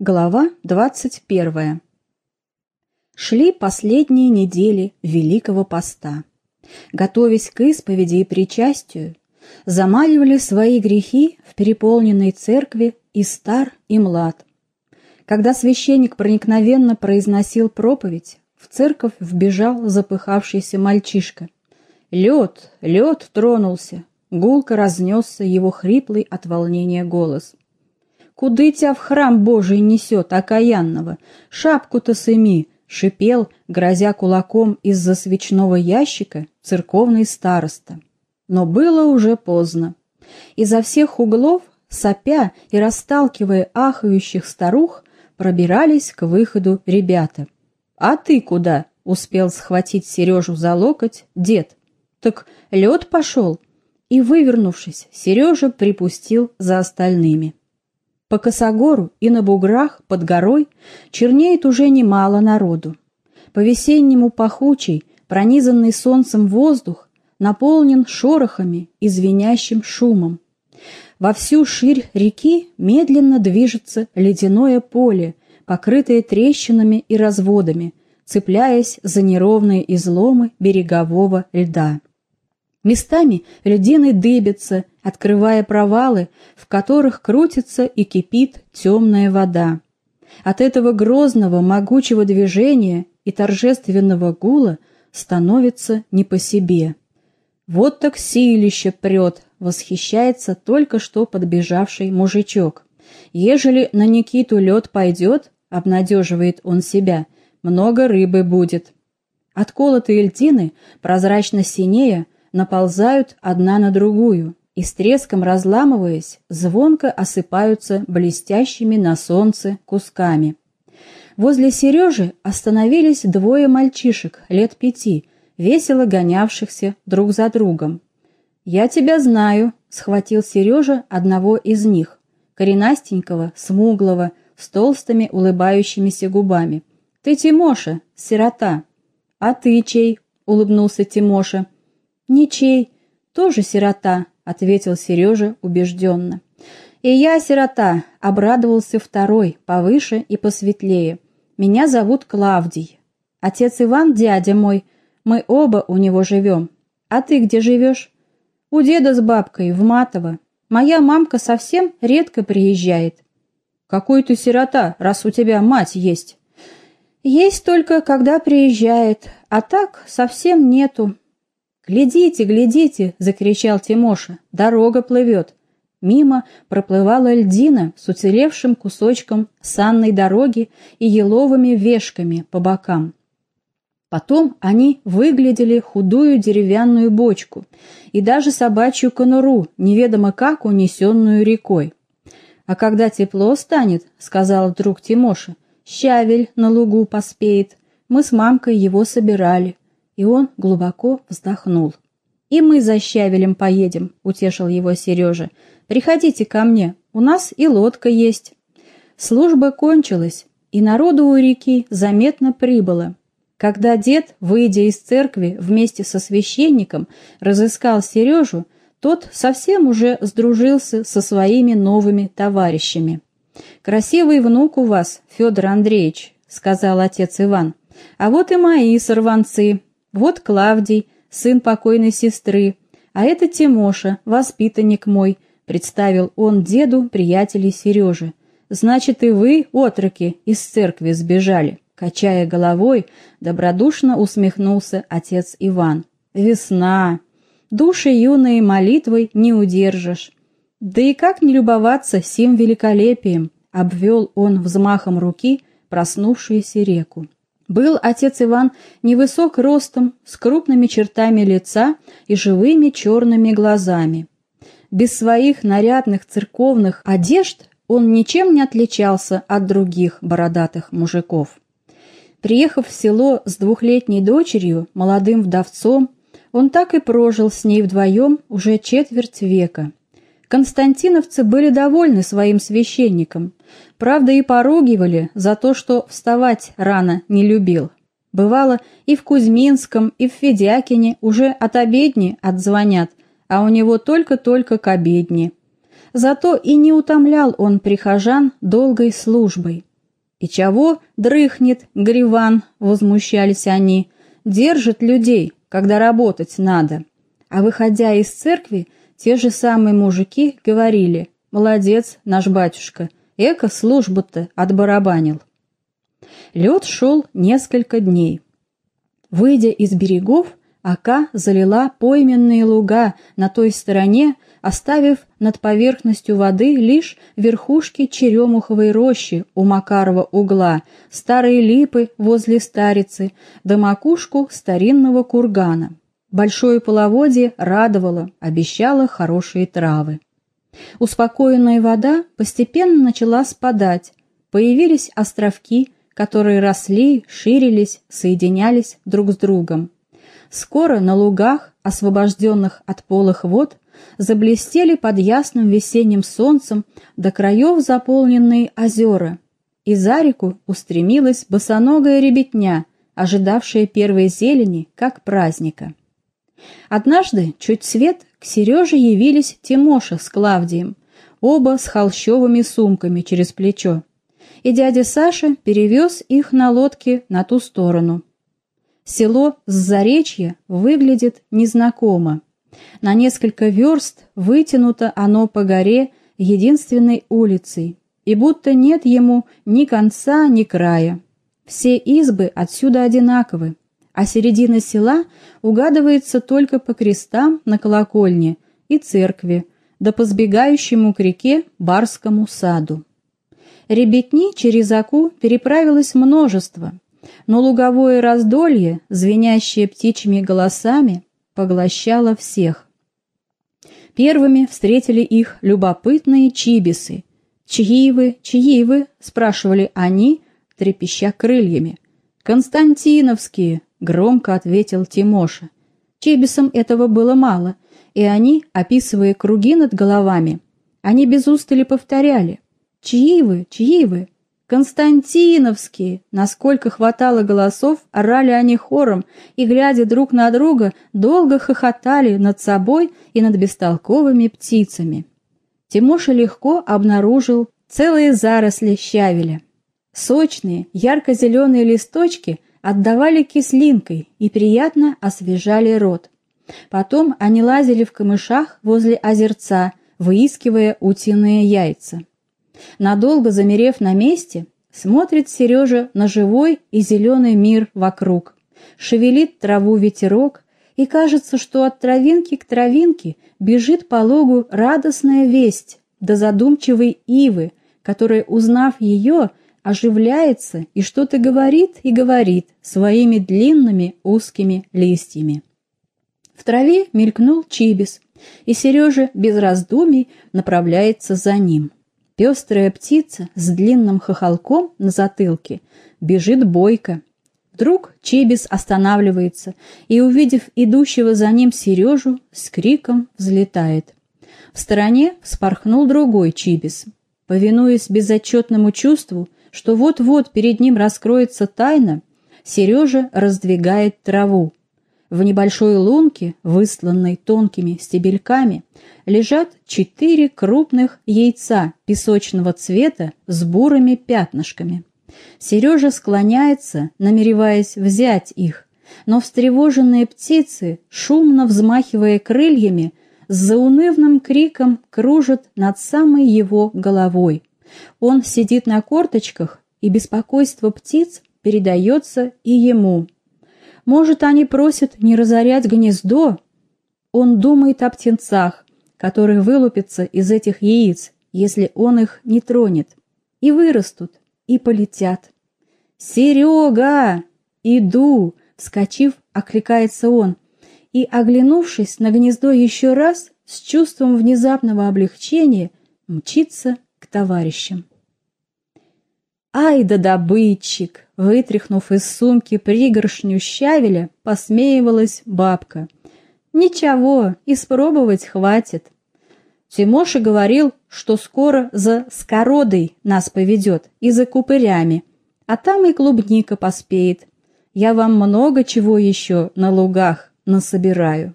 Глава 21. Шли последние недели Великого Поста. Готовясь к исповеди и причастию, замаливали свои грехи в переполненной церкви и стар, и млад. Когда священник проникновенно произносил проповедь, в церковь вбежал запыхавшийся мальчишка. Лед, лед тронулся, гулко разнесся его хриплый от волнения голос. Куды тебя в храм Божий несет, окаянного? Шапку-то сыми!» — шипел, грозя кулаком из-за свечного ящика, церковный староста. Но было уже поздно. Изо всех углов, сопя и расталкивая ахающих старух, пробирались к выходу ребята. «А ты куда?» — успел схватить Сережу за локоть дед. «Так лед пошел?» И, вывернувшись, Сережа припустил за остальными. По косогору и на буграх под горой чернеет уже немало народу. По-весеннему пахучий, пронизанный солнцем воздух наполнен шорохами и звенящим шумом. Во всю ширь реки медленно движется ледяное поле, покрытое трещинами и разводами, цепляясь за неровные изломы берегового льда. Местами льдины дыбятся, открывая провалы, в которых крутится и кипит темная вода. От этого грозного, могучего движения и торжественного гула становится не по себе. Вот так силище прет, восхищается только что подбежавший мужичок. Ежели на Никиту лед пойдет, обнадеживает он себя, много рыбы будет. Отколотые льдины, прозрачно синея, наползают одна на другую и с треском разламываясь, звонко осыпаются блестящими на солнце кусками. Возле Сережи остановились двое мальчишек лет пяти, весело гонявшихся друг за другом. «Я тебя знаю», — схватил Сережа одного из них, коренастенького, смуглого, с толстыми улыбающимися губами. «Ты Тимоша, сирота». «А ты чей?» — улыбнулся Тимоша. «Ничей, тоже сирота», — ответил Сережа убежденно. «И я сирота», — обрадовался второй, повыше и посветлее. «Меня зовут Клавдий. Отец Иван, дядя мой, мы оба у него живем. А ты где живешь?» «У деда с бабкой, в Матово. Моя мамка совсем редко приезжает». «Какой ты сирота, раз у тебя мать есть?» «Есть только, когда приезжает, а так совсем нету», «Глядите, глядите!» — закричал Тимоша. «Дорога плывет!» Мимо проплывала льдина с уцелевшим кусочком санной дороги и еловыми вешками по бокам. Потом они выглядели худую деревянную бочку и даже собачью конуру, неведомо как унесенную рекой. «А когда тепло станет, — сказал вдруг Тимоша, — щавель на лугу поспеет. Мы с мамкой его собирали и он глубоко вздохнул. «И мы за щавелем поедем», — утешил его Сережа. «Приходите ко мне, у нас и лодка есть». Служба кончилась, и народу у реки заметно прибыло. Когда дед, выйдя из церкви вместе со священником, разыскал Сережу, тот совсем уже сдружился со своими новыми товарищами. «Красивый внук у вас, Федор Андреевич», — сказал отец Иван. «А вот и мои сорванцы, вот Клавдий, сын покойной сестры, а это Тимоша, воспитанник мой, представил он деду приятелей Сережи. Значит, и вы, отроки, из церкви сбежали. Качая головой, добродушно усмехнулся отец Иван. Весна. Души юные молитвой не удержишь. Да и как не любоваться сим великолепием, обвел он взмахом руки проснувшуюся реку. Был отец Иван невысок ростом, с крупными чертами лица и живыми черными глазами. Без своих нарядных церковных одежд он ничем не отличался от других бородатых мужиков. Приехав в село с двухлетней дочерью, молодым вдовцом, он так и прожил с ней вдвоем уже четверть века. Константиновцы были довольны своим священником, правда и поругивали за то, что вставать рано не любил. Бывало, и в Кузьминском, и в Федякине уже от обедни отзвонят, а у него только-только к обедне. Зато и не утомлял он прихожан долгой службой. «И чего дрыхнет Гриван?» — возмущались они. «Держит людей, когда работать надо». А выходя из церкви, те же самые мужики говорили «Молодец, наш батюшка, эко службу-то отбарабанил». Лед шел несколько дней. Выйдя из берегов, Ака залила пойменные луга на той стороне, оставив над поверхностью воды лишь верхушки черемуховой рощи у Макарова угла, старые липы возле старицы, да макушку старинного кургана. Большое половодье радовало, обещало хорошие травы. Успокоенная вода постепенно начала спадать, появились островки, которые росли, ширились, соединялись друг с другом. Скоро на лугах, освобожденных от полых вод, заблестели под ясным весенним солнцем до краев заполненные озера, и за реку устремилась босоногая ребятня, ожидавшая первой зелени, как праздника. Однажды, чуть свет, к Сереже явились Тимоша с Клавдием, оба с холщовыми сумками через плечо, и дядя Саша перевез их на лодке на ту сторону. Село с заречья выглядит незнакомо. На несколько верст вытянуто оно по горе единственной улицей, и будто нет ему ни конца, ни края. Все избы отсюда одинаковы, а середина села угадывается только по крестам на колокольне и церкви, да по сбегающему к реке Барскому саду. Ребятни через Аку переправилось множество – но луговое раздолье, звенящее птичьими голосами, поглощало всех. Первыми встретили их любопытные чибисы. «Чьи вы, чьи вы?» — спрашивали они, трепеща крыльями. «Константиновские!» — громко ответил Тимоша. Чибисам этого было мало, и они, описывая круги над головами, они без устали повторяли «Чьи вы, чьи вы?» «Константиновские!» Насколько хватало голосов, орали они хором и, глядя друг на друга, долго хохотали над собой и над бестолковыми птицами. Тимоша легко обнаружил целые заросли щавеля. Сочные, ярко-зеленые листочки отдавали кислинкой и приятно освежали рот. Потом они лазили в камышах возле озерца, выискивая утиные яйца. Надолго замерев на месте, смотрит Сережа на живой и зеленый мир вокруг. Шевелит траву ветерок, и кажется, что от травинки к травинке бежит по логу радостная весть до задумчивой ивы, которая, узнав ее, оживляется и что-то говорит и говорит своими длинными узкими листьями. В траве мелькнул чибис, и Сережа без раздумий направляется за ним. Пестрая птица с длинным хохолком на затылке бежит бойко. Вдруг Чебис останавливается и, увидев идущего за ним Сережу, с криком взлетает. В стороне вспорхнул другой Чибис. Повинуясь безотчетному чувству, что вот-вот перед ним раскроется тайна, Сережа раздвигает траву. В небольшой лунке, высланной тонкими стебельками, лежат четыре крупных яйца песочного цвета с бурыми пятнышками. Сережа склоняется, намереваясь взять их, но встревоженные птицы, шумно взмахивая крыльями, с заунывным криком кружат над самой его головой. Он сидит на корточках, и беспокойство птиц передается и ему. Может, они просят не разорять гнездо? Он думает о птенцах, которые вылупятся из этих яиц, если он их не тронет, и вырастут, и полетят. «Серега! Иду!» — вскочив, окликается он, и, оглянувшись на гнездо еще раз, с чувством внезапного облегчения мчится товарищам. «Ай да добытчик!» — вытряхнув из сумки пригоршню щавеля, посмеивалась бабка — Ничего, испробовать хватит. Тимоша говорил, что скоро за скородой нас поведет и за купырями, а там и клубника поспеет. Я вам много чего еще на лугах насобираю.